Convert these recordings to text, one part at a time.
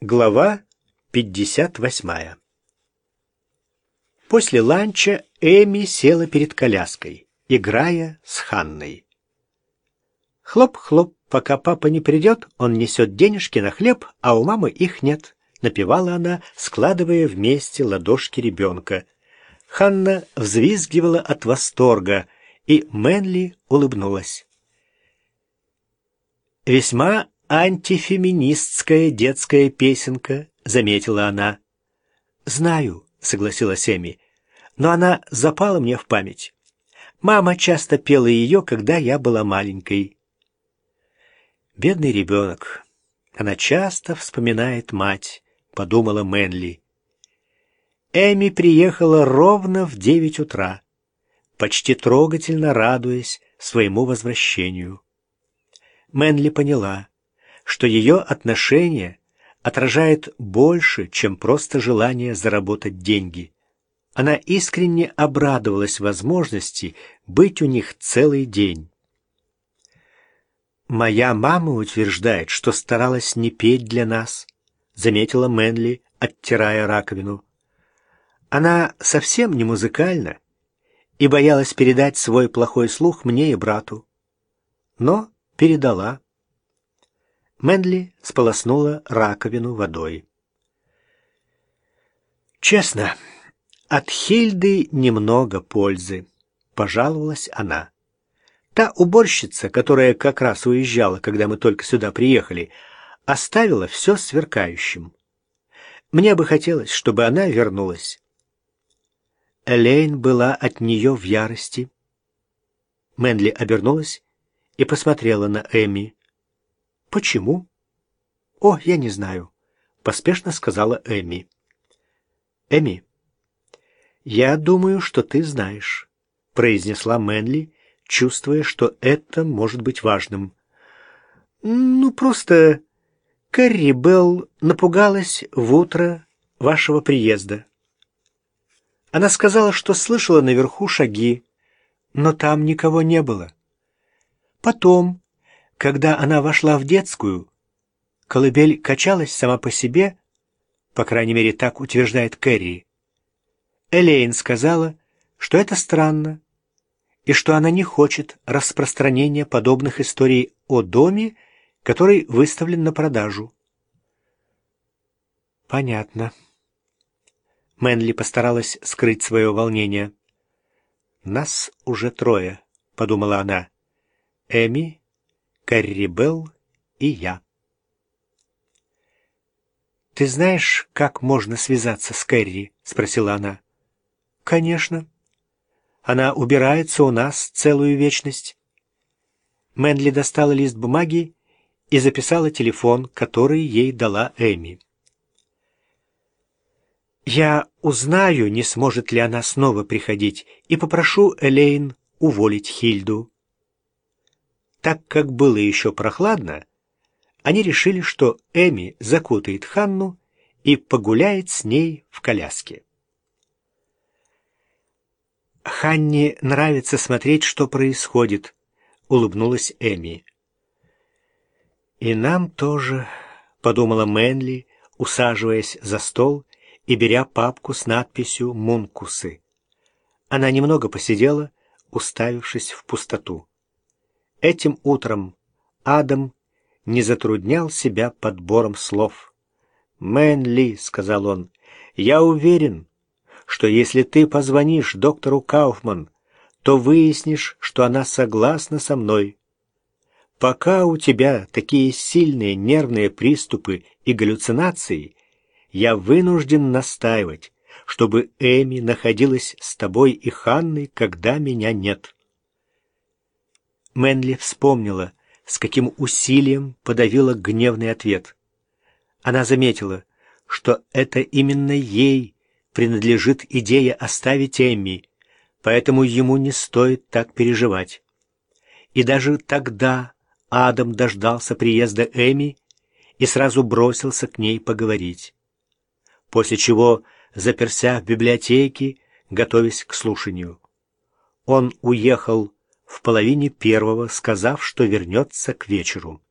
Глава 58 После ланча Эми села перед коляской, играя с Ханной. Хлоп-хлоп, пока папа не придет, он несет денежки на хлеб, а у мамы их нет, напевала она, складывая вместе ладошки ребенка. Ханна взвизгивала от восторга, и Мэнли улыбнулась. Весьма антифеминистская детская песенка, заметила она. Знаю, согласилась Эми, но она запала мне в память. Мама часто пела ее, когда я была маленькой. Бедный ребенок. Она часто вспоминает мать, подумала Мэнли. Эми приехала ровно в девять утра, почти трогательно радуясь своему возвращению. Мэнли поняла, что ее отношение отражает больше, чем просто желание заработать деньги. Она искренне обрадовалась возможности быть у них целый день. «Моя мама утверждает, что старалась не петь для нас», — заметила Мэнли, оттирая раковину. «Она совсем не музыкальна и боялась передать свой плохой слух мне и брату. Но передала». Мэнли сполоснула раковину водой. «Честно, от Хильды немного пользы», — пожаловалась она. «Та уборщица, которая как раз уезжала, когда мы только сюда приехали, оставила все сверкающим. Мне бы хотелось, чтобы она вернулась». Элейн была от нее в ярости. Мэнли обернулась и посмотрела на Эми. «Почему?» «О, я не знаю», — поспешно сказала Эми. «Эми, я думаю, что ты знаешь», — произнесла Мэнли, чувствуя, что это может быть важным. «Ну, просто Кэрри Белл напугалась в утро вашего приезда. Она сказала, что слышала наверху шаги, но там никого не было. Потом когда она вошла в детскую, колыбель качалась сама по себе, по крайней мере, так утверждает Кэрри. Элейн сказала, что это странно, и что она не хочет распространения подобных историй о доме, который выставлен на продажу. Понятно. Мэнли постаралась скрыть свое волнение. «Нас уже трое», — подумала она. «Эми, Каррибел и я. «Ты знаешь, как можно связаться с Кэрри?» — спросила она. «Конечно. Она убирается у нас целую вечность». Мэнли достала лист бумаги и записала телефон, который ей дала Эми. «Я узнаю, не сможет ли она снова приходить, и попрошу Элейн уволить Хильду. Так как было еще прохладно, они решили, что Эми закутает Ханну и погуляет с ней в коляске. «Ханне нравится смотреть, что происходит», — улыбнулась Эми. «И нам тоже», — подумала Мэнли, усаживаясь за стол и беря папку с надписью «Мункусы». Она немного посидела, уставившись в пустоту. Этим утром Адам не затруднял себя подбором слов. «Мэн Ли», — сказал он, — «я уверен, что если ты позвонишь доктору Кауфман, то выяснишь, что она согласна со мной. Пока у тебя такие сильные нервные приступы и галлюцинации, я вынужден настаивать, чтобы Эми находилась с тобой и Ханной, когда меня нет». Мэнли вспомнила, с каким усилием подавила гневный ответ. Она заметила, что это именно ей принадлежит идея оставить Эмми, поэтому ему не стоит так переживать. И даже тогда Адам дождался приезда Эми и сразу бросился к ней поговорить. После чего заперся в библиотеке, готовясь к слушанию. Он уехал в половине первого, сказав, что вернется к вечеру.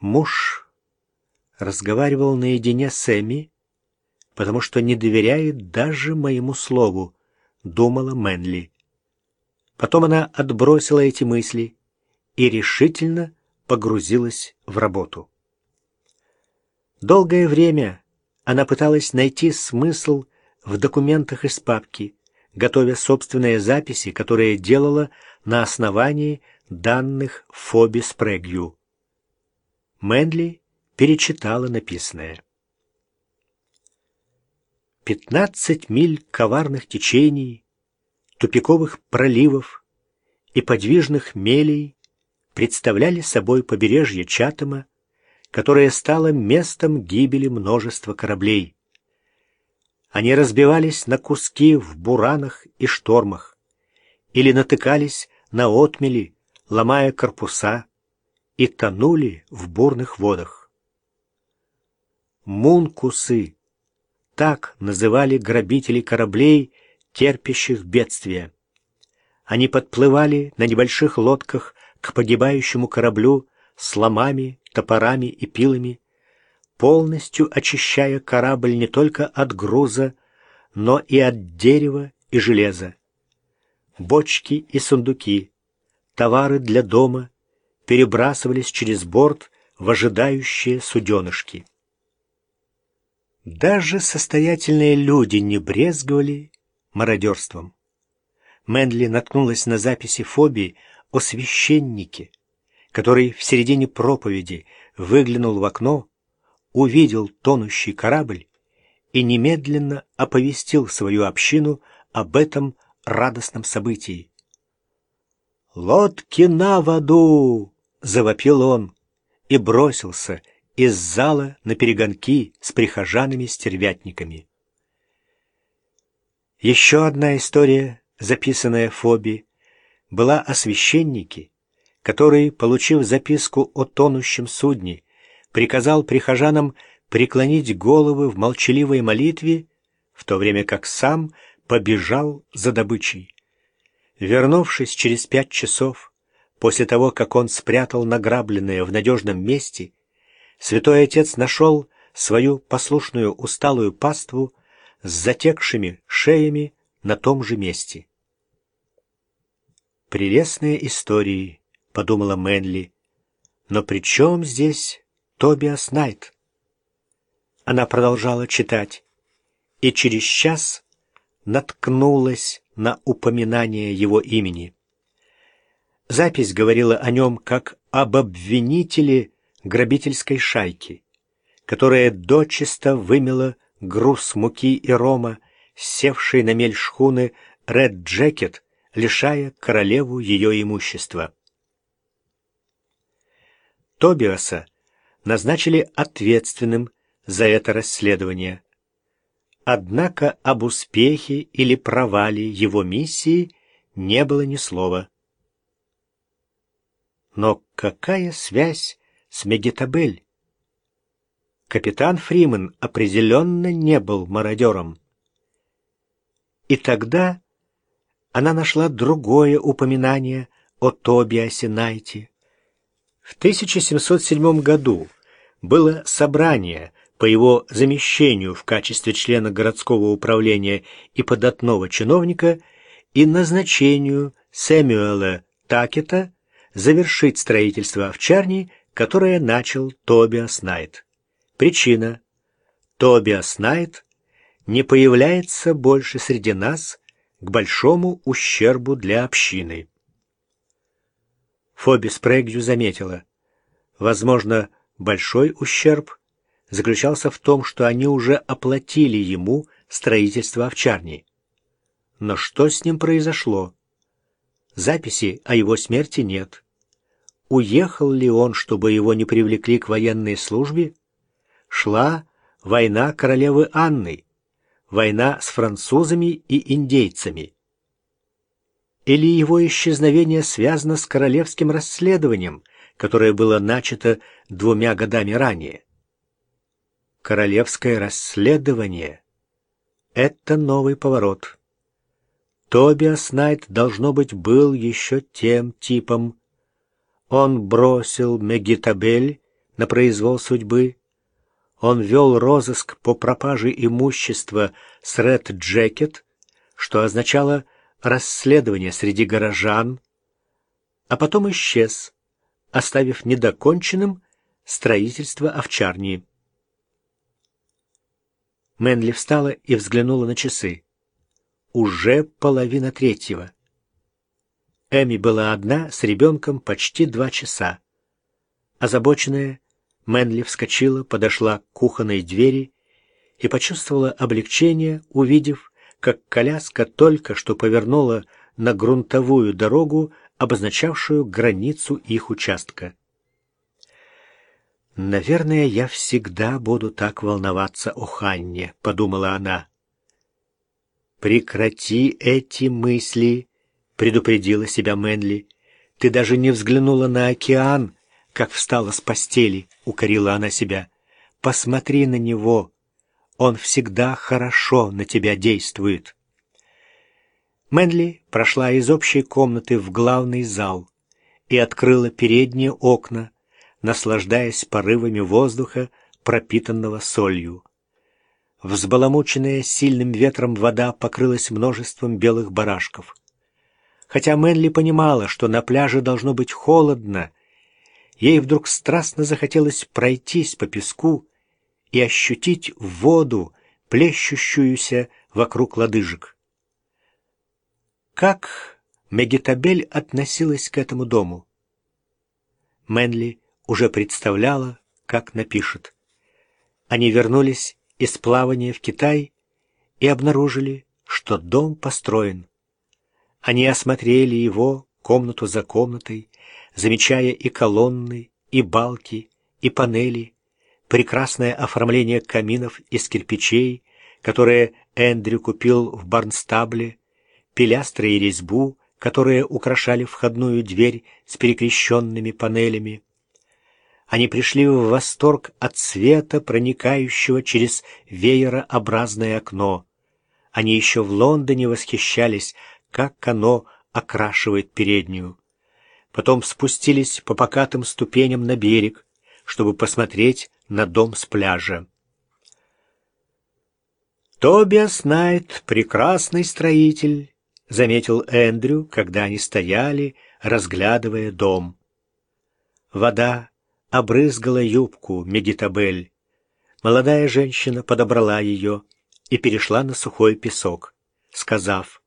Муж разговаривал наедине с Эми, потому что не доверяет даже моему слову, думала Мэнли. Потом она отбросила эти мысли и решительно погрузилась в работу. Долгое время она пыталась найти смысл в документах из папки, готовя собственные записи, которые делала на основании данных Фоби Спрэгью. Мэнли перечитала написанное. Пятнадцать миль коварных течений, тупиковых проливов и подвижных мелей представляли собой побережье Чатама, которое стало местом гибели множества кораблей. Они разбивались на куски в буранах и штормах или натыкались на отмели, ломая корпуса, и тонули в бурных водах. Мункусы — так называли грабители кораблей, терпящих бедствия. Они подплывали на небольших лодках к погибающему кораблю с ломами, топорами и пилами, полностью очищая корабль не только от груза, но и от дерева и железа. Бочки и сундуки, товары для дома перебрасывались через борт в ожидающие суденышки. Даже состоятельные люди не брезговали мародерством. Мэнли наткнулась на записи Фобии о священнике, который в середине проповеди выглянул в окно, увидел тонущий корабль и немедленно оповестил свою общину об этом радостном событии. «Лодки на воду!» — завопил он и бросился из зала на перегонки с прихожанами-стервятниками. Еще одна история, записанная Фоби, была о священнике, который, получив записку о тонущем судне, приказал прихожанам преклонить головы в молчаливой молитве, в то время как сам побежал за добычей. Вернувшись через пять часов, после того, как он спрятал награбленное в надежном месте, святой отец нашел свою послушную усталую паству с затекшими шеями на том же месте. «Прелестные истории», — подумала Мэнли, — «но при чем здесь Тобиас Найт?» Она продолжала читать, и через час наткнулась на упоминание его имени. Запись говорила о нем как об обвинителе грабительской шайки, которая дочисто вымела груз муки и рома, севшей на мель шхуны Ред Джекет, лишая королеву ее имущества. Тобиаса назначили ответственным за это расследование. Однако об успехе или провале его миссии не было ни слова. Но какая связь с Мегетабель? Капитан Фриман определенно не был мародером. И тогда она нашла другое упоминание о Тобиасе Найте. В 1707 году было собрание, по его замещению в качестве члена городского управления и податного чиновника и назначению Сэмюэла Такета завершить строительство овчарни, которое начал Тобиас Найт. Причина. Тобиас Найт не появляется больше среди нас к большому ущербу для общины. Фоби Спрэгью заметила. Возможно, большой ущерб заключался в том, что они уже оплатили ему строительство овчарни. Но что с ним произошло? Записи о его смерти нет. Уехал ли он, чтобы его не привлекли к военной службе? Шла война королевы Анны, война с французами и индейцами. Или его исчезновение связано с королевским расследованием, которое было начато двумя годами ранее? Королевское расследование — это новый поворот. Тобиас Найт, должно быть, был еще тем типом. Он бросил Мегитабель на произвол судьбы, он вел розыск по пропаже имущества с Ред Джекет, что означало расследование среди горожан, а потом исчез, оставив недоконченным строительство овчарни. Мэнли встала и взглянула на часы. Уже половина третьего. Эми была одна с ребенком почти два часа. Озабоченная, Мэнли вскочила, подошла к кухонной двери и почувствовала облегчение, увидев, как коляска только что повернула на грунтовую дорогу, обозначавшую границу их участка. «Наверное, я всегда буду так волноваться о Ханне», — подумала она. «Прекрати эти мысли», — предупредила себя Мэнли. «Ты даже не взглянула на океан, как встала с постели», — укорила она себя. «Посмотри на него. Он всегда хорошо на тебя действует». Мэнли прошла из общей комнаты в главный зал и открыла передние окна, наслаждаясь порывами воздуха, пропитанного солью. Взбаламученная сильным ветром вода покрылась множеством белых барашков. Хотя Мэнли понимала, что на пляже должно быть холодно, ей вдруг страстно захотелось пройтись по песку и ощутить воду, плещущуюся вокруг лодыжек. Как Мегетабель относилась к этому дому? Мэнли уже представляла, как напишет. Они вернулись из плавания в Китай и обнаружили, что дом построен. Они осмотрели его комнату за комнатой, замечая и колонны, и балки, и панели, прекрасное оформление каминов из кирпичей, которые Эндрю купил в Барнстабле, пилястры и резьбу, которые украшали входную дверь с перекрещенными панелями. Они пришли в восторг от света, проникающего через веерообразное окно. Они еще в Лондоне восхищались, как оно окрашивает переднюю. Потом спустились по покатым ступеням на берег, чтобы посмотреть на дом с пляжа. «Тобиас Найт — прекрасный строитель», — заметил Эндрю, когда они стояли, разглядывая дом. Вода обрызгала юбку Медитабель. Молодая женщина подобрала ее и перешла на сухой песок, сказав,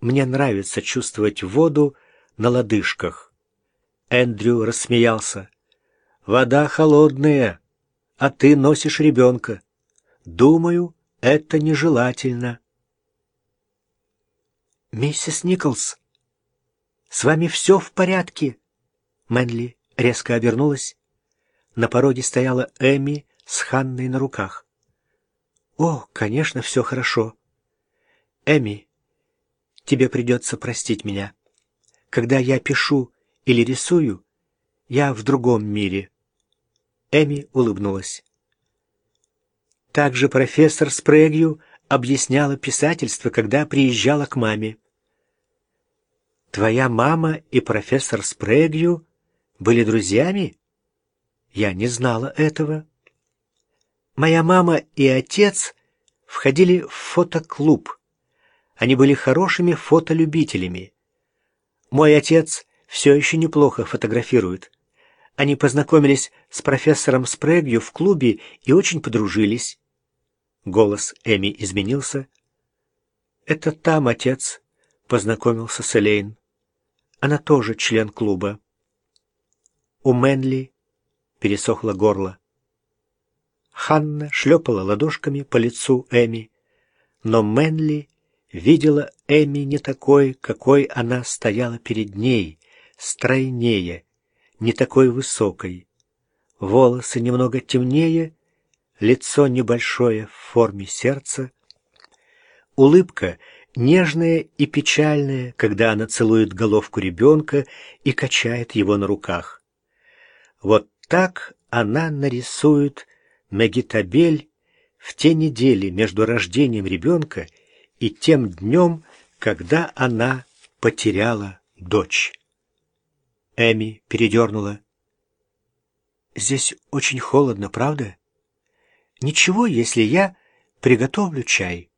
«Мне нравится чувствовать воду на лодыжках». Эндрю рассмеялся. «Вода холодная, а ты носишь ребенка. Думаю, это нежелательно». «Миссис Николс, с вами все в порядке?» Мэнли резко обернулась на пороге стояла Эми с Ханной на руках. «О, конечно, все хорошо. Эми, тебе придется простить меня. Когда я пишу или рисую, я в другом мире». Эми улыбнулась. Также профессор Спрэгью объясняла писательство, когда приезжала к маме. «Твоя мама и профессор Спрэгью были друзьями?» Я не знала этого. Моя мама и отец входили в фотоклуб. Они были хорошими фотолюбителями. Мой отец все еще неплохо фотографирует. Они познакомились с профессором Спрэгью в клубе и очень подружились. Голос Эми изменился. Это там отец познакомился с Элейн. Она тоже член клуба. У Мэнли пересохло горло. Ханна шлепала ладошками по лицу Эми, но Мэнли видела Эми не такой, какой она стояла перед ней, стройнее, не такой высокой. Волосы немного темнее, лицо небольшое в форме сердца. Улыбка нежная и печальная, когда она целует головку ребенка и качает его на руках. Вот так она нарисует Мегитабель в те недели между рождением ребенка и тем днем, когда она потеряла дочь. Эми передернула. «Здесь очень холодно, правда? Ничего, если я приготовлю чай.